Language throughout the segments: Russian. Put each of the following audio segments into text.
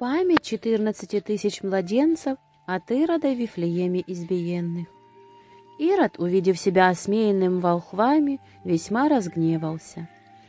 Память четырнадцати тысяч младенцев от Ирода в Вифлееме избиенных. Ирод, увидев себя осмеянным волхвами, весьма разгневался.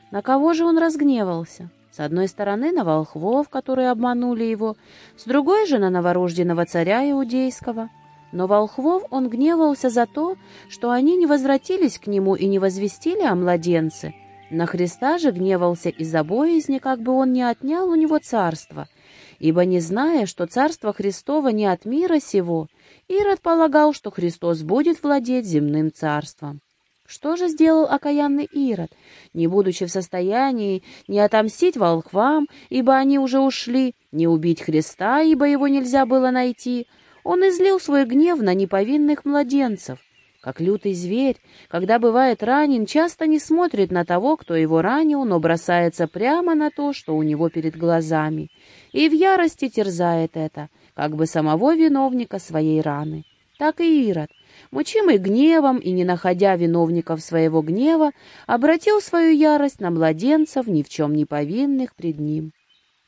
На кого же он разгневался? С одной стороны, на волхвов, которые обманули его, с другой же на новорожденного царя Иудейского. Но волхвов он гневался за то, что они не возвратились к нему и не возвестили о младенце. На Христа же гневался из-за боязни, как бы он не отнял у него царство — ибо, не зная, что Царство Христово не от мира сего, Ирод полагал, что Христос будет владеть земным царством. Что же сделал окаянный Ирод, не будучи в состоянии не отомстить волхвам, ибо они уже ушли, не убить Христа, ибо его нельзя было найти, он излил свой гнев на неповинных младенцев. Как лютый зверь, когда бывает ранен, часто не смотрит на того, кто его ранил, но бросается прямо на то, что у него перед глазами, и в ярости терзает это, как бы самого виновника своей раны. Так и Ирод, мучимый гневом и не находя виновников своего гнева, обратил свою ярость на младенцев, ни в чем не повинных пред ним.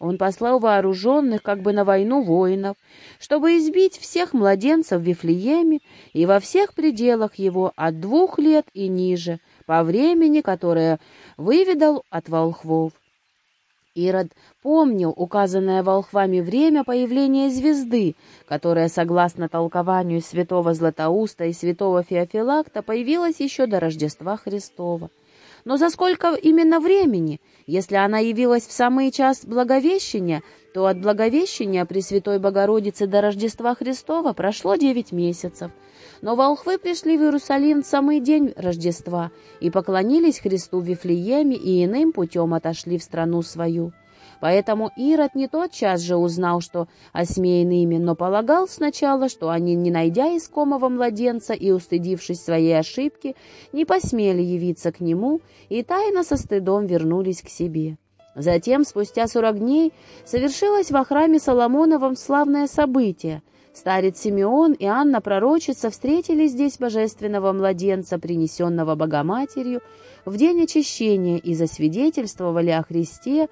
Он послал вооруженных как бы на войну воинов, чтобы избить всех младенцев в Вифлееме и во всех пределах его от двух лет и ниже, по времени, которое выведал от волхвов. Ирод помнил указанное волхвами время появления звезды, которая, согласно толкованию святого Златоуста и святого Феофилакта, появилась еще до Рождества Христова. Но за сколько именно времени? Если она явилась в самый час Благовещения, то от Благовещения Пресвятой Богородицы до Рождества Христова прошло девять месяцев. Но волхвы пришли в Иерусалим в самый день Рождества и поклонились Христу в Вифлееме и иным путем отошли в страну свою. Поэтому Ирод не тотчас же узнал, что осмеян ими, но полагал сначала, что они, не найдя искомого младенца и устыдившись своей ошибки, не посмели явиться к нему и тайно со стыдом вернулись к себе. Затем, спустя сорок дней, совершилось во храме Соломоновом славное событие. Старец Симеон и Анна Пророчица встретили здесь божественного младенца, принесенного Богоматерью, в день очищения и засвидетельствовали о Христе,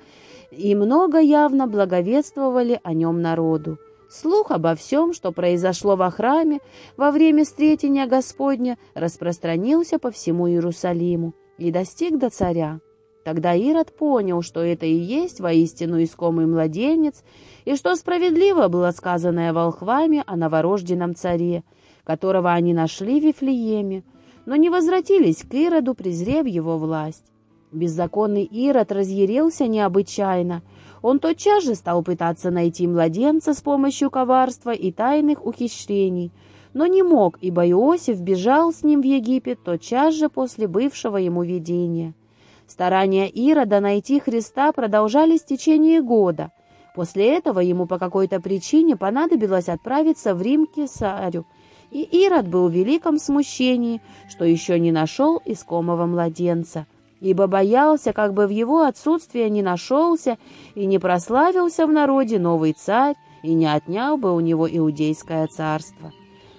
и много явно благовествовали о нем народу. Слух обо всем, что произошло во храме во время встретения Господня, распространился по всему Иерусалиму и достиг до царя. Тогда Ирод понял, что это и есть воистину искомый младенец, и что справедливо было сказанное волхвами о новорожденном царе, которого они нашли в Вифлееме, но не возвратились к Ироду, презрев его власть. Беззаконный Ирод разъярился необычайно. Он тотчас же стал пытаться найти младенца с помощью коварства и тайных ухищрений, но не мог, ибо Иосиф бежал с ним в Египет тотчас же после бывшего ему видения. Старания Ирода найти Христа продолжались в течение года. После этого ему по какой-то причине понадобилось отправиться в Рим к Кесарю, и Ирод был в великом смущении, что еще не нашел искомого младенца — ибо боялся, как бы в его отсутствие не нашелся и не прославился в народе новый царь и не отнял бы у него иудейское царство.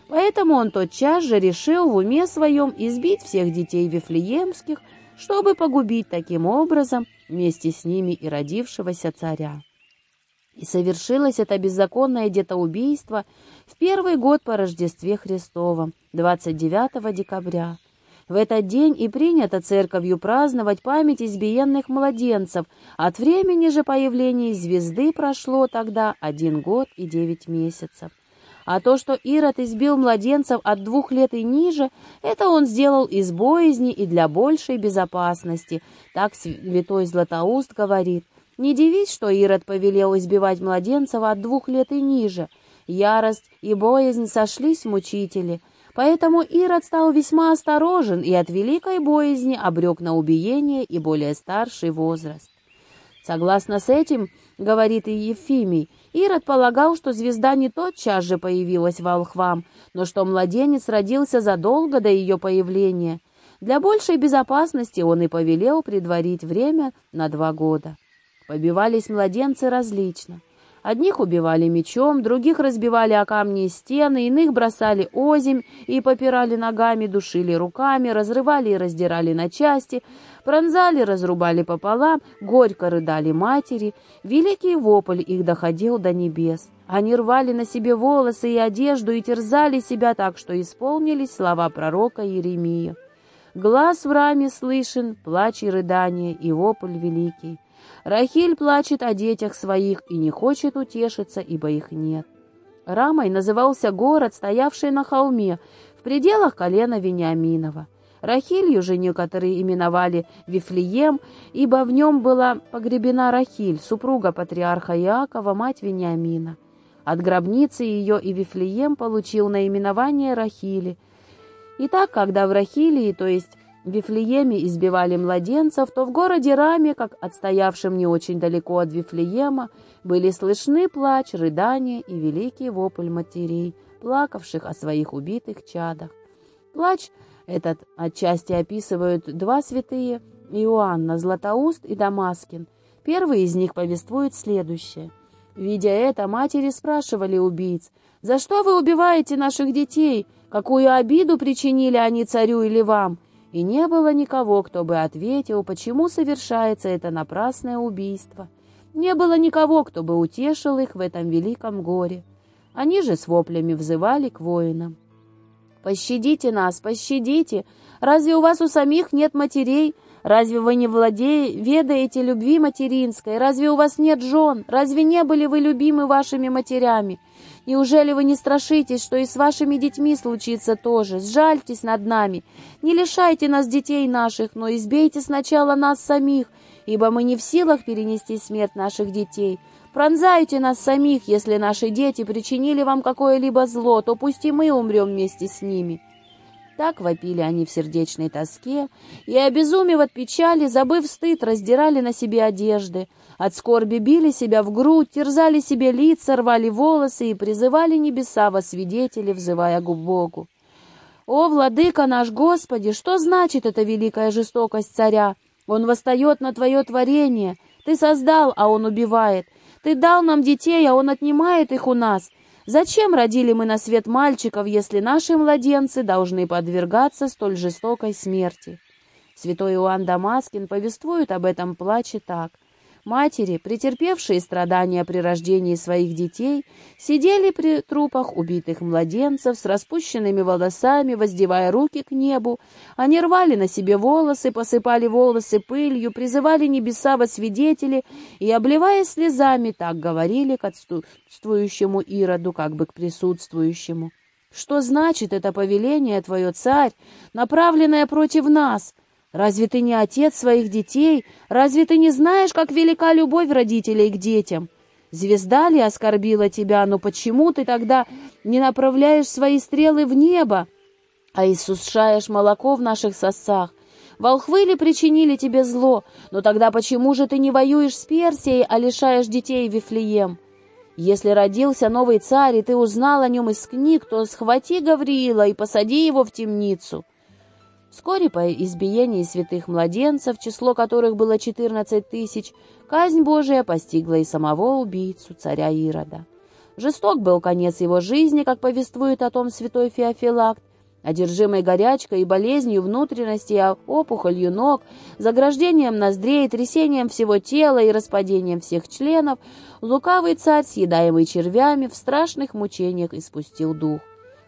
Поэтому он тотчас же решил в уме своем избить всех детей вифлеемских, чтобы погубить таким образом вместе с ними и родившегося царя. И совершилось это беззаконное детоубийство в первый год по Рождестве Христовом, 29 декабря. В этот день и принято церковью праздновать память избиенных младенцев. От времени же появления звезды прошло тогда один год и девять месяцев. А то, что Ирод избил младенцев от двух лет и ниже, это он сделал из боязни и для большей безопасности. Так святой Златоуст говорит. Не дивись, что Ирод повелел избивать младенцев от двух лет и ниже. Ярость и боязнь сошлись мучители — Поэтому Ирод стал весьма осторожен и от великой боязни обрек на убиение и более старший возраст. Согласно с этим, говорит и Ефимий, Ирод полагал, что звезда не тотчас же появилась в Алхвам, но что младенец родился задолго до ее появления. Для большей безопасности он и повелел предварить время на два года. Побивались младенцы различно. Одних убивали мечом, других разбивали о камни и стены, иных бросали озимь и попирали ногами, душили руками, разрывали и раздирали на части, пронзали, разрубали пополам, горько рыдали матери. Великий вопль их доходил до небес. Они рвали на себе волосы и одежду и терзали себя так, что исполнились слова пророка Иеремия. Глаз в раме слышен, плач и рыдание, и вопль великий. Рахиль плачет о детях своих и не хочет утешиться, ибо их нет. Рамой назывался город, стоявший на холме, в пределах колена Вениаминова. Рахилью же некоторые именовали Вифлеем, ибо в нем была погребена Рахиль, супруга патриарха Иакова, мать Вениамина. От гробницы ее и Вифлеем получил наименование Рахили. Итак, когда в Рахилии, то есть в Вифлееме избивали младенцев, то в городе Раме, как отстоявшем не очень далеко от Вифлеема, были слышны плач, рыдания и великий вопль матерей, плакавших о своих убитых чадах. Плач этот отчасти описывают два святые Иоанна, Златоуст и Дамаскин. Первый из них повествует следующее. Видя это, матери спрашивали убийц, «За что вы убиваете наших детей? Какую обиду причинили они царю или вам?» И не было никого, кто бы ответил, почему совершается это напрасное убийство. Не было никого, кто бы утешил их в этом великом горе. Они же с воплями взывали к воинам. «Пощадите нас, пощадите! Разве у вас у самих нет матерей? Разве вы не владеете, ведаете любви материнской? Разве у вас нет жен? Разве не были вы любимы вашими матерями? Неужели вы не страшитесь, что и с вашими детьми случится то же? Сжальтесь над нами. Не лишайте нас детей наших, но избейте сначала нас самих, ибо мы не в силах перенести смерть наших детей. Пронзайте нас самих, если наши дети причинили вам какое-либо зло, то пусть и мы умрем вместе с ними». Так вопили они в сердечной тоске, и, обезумев от печали, забыв стыд, раздирали на себе одежды, от скорби били себя в грудь, терзали себе лица, рвали волосы и призывали небеса во свидетели, взывая к Богу. «О, владыка наш Господи, что значит эта великая жестокость царя? Он восстает на Твое творение. Ты создал, а он убивает. Ты дал нам детей, а он отнимает их у нас». Зачем родили мы на свет мальчиков, если наши младенцы должны подвергаться столь жестокой смерти? Святой Иоанн Дамаскин повествует об этом плаче так. Матери, претерпевшие страдания при рождении своих детей, сидели при трупах убитых младенцев с распущенными волосами, воздевая руки к небу. Они рвали на себе волосы, посыпали волосы пылью, призывали небеса во свидетели и, обливаясь слезами, так говорили к отсутствующему Ироду, как бы к присутствующему. «Что значит это повеление, твое царь, направленное против нас?» Разве ты не отец своих детей? Разве ты не знаешь, как велика любовь родителей к детям? Звезда ли оскорбила тебя, но почему ты тогда не направляешь свои стрелы в небо, а иссушаешь молоко в наших сосах? Волхвы ли причинили тебе зло, но тогда почему же ты не воюешь с Персией, а лишаешь детей Вифлеем? Если родился новый царь, и ты узнал о нем из книг, то схвати Гавриила и посади его в темницу». Вскоре по избиении святых младенцев, число которых было 14 тысяч, казнь Божия постигла и самого убийцу, царя Ирода. Жесток был конец его жизни, как повествует о том святой Феофилакт, одержимый горячкой и болезнью внутренности, а опухолью ног, заграждением ноздрей, трясением всего тела и распадением всех членов, лукавый царь, съедаемый червями, в страшных мучениях испустил дух.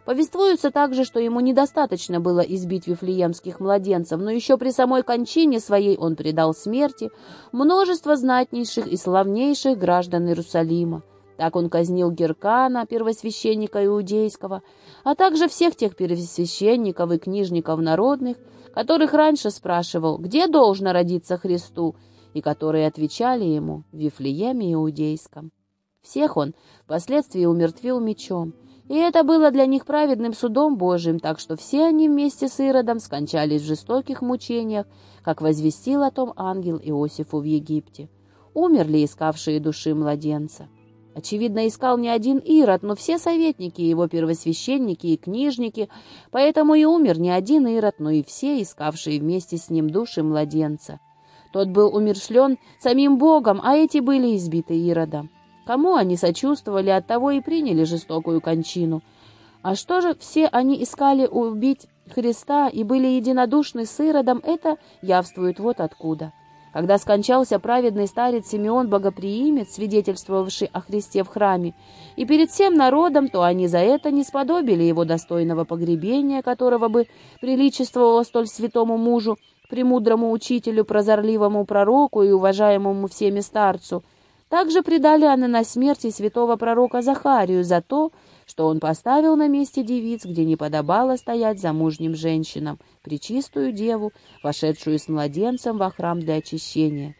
Повествуется также, что ему недостаточно было избить вифлеемских младенцев, но еще при самой кончине своей он предал смерти множество знатнейших и славнейших граждан Иерусалима. Так он казнил Геркана, первосвященника иудейского, а также всех тех первосвященников и книжников народных, которых раньше спрашивал, где должно родиться Христу, и которые отвечали ему в Вифлееме иудейском. Всех он впоследствии умертвил мечом, и это было для них праведным судом Божиим, так что все они вместе с Иродом скончались в жестоких мучениях, как возвестил о том ангел Иосифу в Египте. Умерли искавшие души младенца. Очевидно, искал не один Ирод, но все советники, его первосвященники и книжники, поэтому и умер не один Ирод, но и все, искавшие вместе с ним души младенца. Тот был умершлен самим Богом, а эти были избиты Иродом. Кому они сочувствовали, от того и приняли жестокую кончину. А что же все они искали убить Христа и были единодушны с Иродом, это явствует вот откуда. Когда скончался праведный старец Симеон Богоприимец, свидетельствовавший о Христе в храме, и перед всем народом, то они за это не сподобили его достойного погребения, которого бы приличествовало столь святому мужу, премудрому учителю, прозорливому пророку и уважаемому всеми старцу. Также предали они на смерти святого пророка Захарию за то, что он поставил на месте девиц, где не подобало стоять замужним женщинам, причистую деву, вошедшую с младенцем во храм для очищения.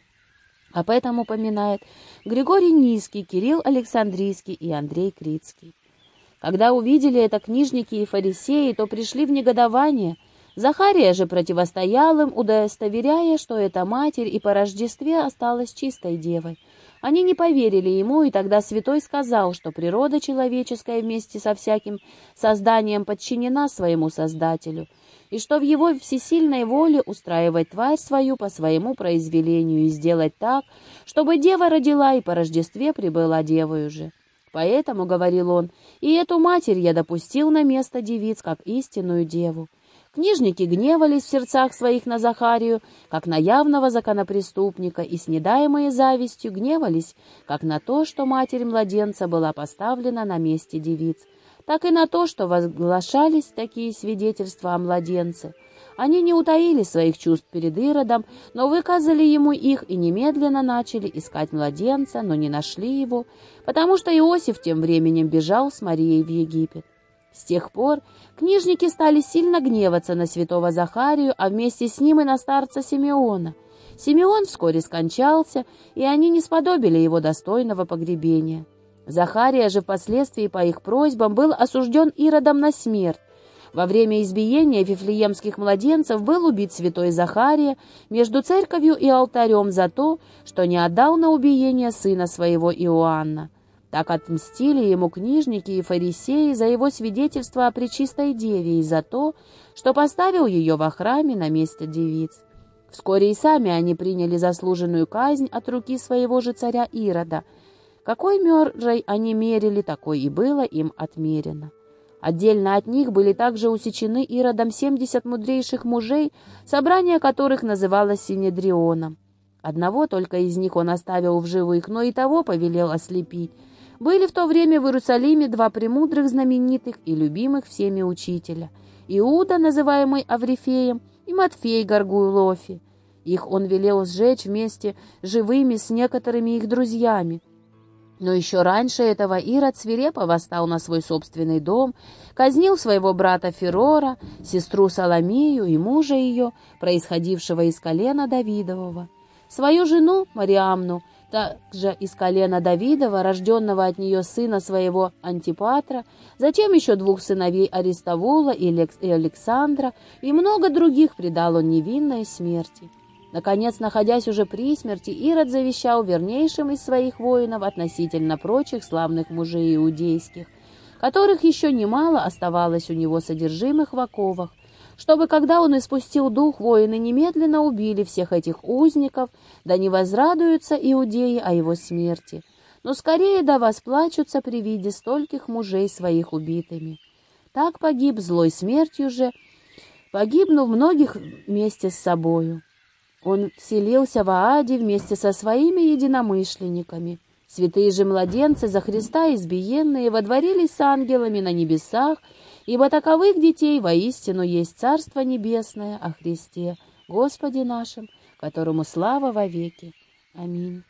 Об этом упоминает Григорий Низкий, Кирилл Александрийский и Андрей Крицкий. Когда увидели это книжники и фарисеи, то пришли в негодование. Захария же противостоял им, удостоверяя, что эта матерь и по Рождестве осталась чистой девой. Они не поверили ему, и тогда святой сказал, что природа человеческая вместе со всяким созданием подчинена своему Создателю, и что в его всесильной воле устраивать тварь свою по своему произвелению и сделать так, чтобы дева родила и по Рождестве прибыла девою же. Поэтому, — говорил он, — и эту матерь я допустил на место девиц, как истинную деву. Книжники гневались в сердцах своих на Захарию, как на явного законопреступника, и с недаемой завистью гневались, как на то, что матерь младенца была поставлена на месте девиц, так и на то, что возглашались такие свидетельства о младенце. Они не утаили своих чувств перед Иродом, но выказали ему их и немедленно начали искать младенца, но не нашли его, потому что Иосиф тем временем бежал с Марией в Египет. С тех пор книжники стали сильно гневаться на святого Захарию, а вместе с ним и на старца Симеона. Симеон вскоре скончался, и они не сподобили его достойного погребения. Захария же впоследствии по их просьбам был осужден Иродом на смерть. Во время избиения вифлеемских младенцев был убит святой Захария между церковью и алтарем за то, что не отдал на убиение сына своего Иоанна. Так отмстили ему книжники и фарисеи за его свидетельство о Пречистой Деве и за то, что поставил ее во храме на месте девиц. Вскоре и сами они приняли заслуженную казнь от руки своего же царя Ирода. Какой мерой они мерили, такой и было им отмерено. Отдельно от них были также усечены Иродом семьдесят мудрейших мужей, собрание которых называлось Синедрионом. Одного только из них он оставил в живых, но и того повелел ослепить, были в то время в Иерусалиме два премудрых, знаменитых и любимых всеми учителя. Иуда, называемый Аврифеем, и Матфей Гаргуйлофи. Их он велел сжечь вместе живыми с некоторыми их друзьями. Но еще раньше этого Ирод свирепо восстал на свой собственный дом, казнил своего брата Ферора, сестру Соломею и мужа ее, происходившего из колена Давидового. Свою жену Мариамну также из колена Давидова, рожденного от нее сына своего Антипатра, затем еще двух сыновей Аристовула и Александра, и много других предал он невинной смерти. Наконец, находясь уже при смерти, Ирод завещал вернейшим из своих воинов относительно прочих славных мужей иудейских, которых еще немало оставалось у него содержимых в оковах, чтобы, когда он испустил дух, воины немедленно убили всех этих узников, да не возрадуются иудеи о его смерти, но скорее да восплачутся при виде стольких мужей своих убитыми. Так погиб злой смертью же, погибнув многих вместе с собою. Он селился в Ааде вместе со своими единомышленниками. Святые же младенцы за Христа избиенные водворились с ангелами на небесах ибо таковых детей воистину есть Царство Небесное о Христе, Господе нашем, которому слава вовеки. Аминь.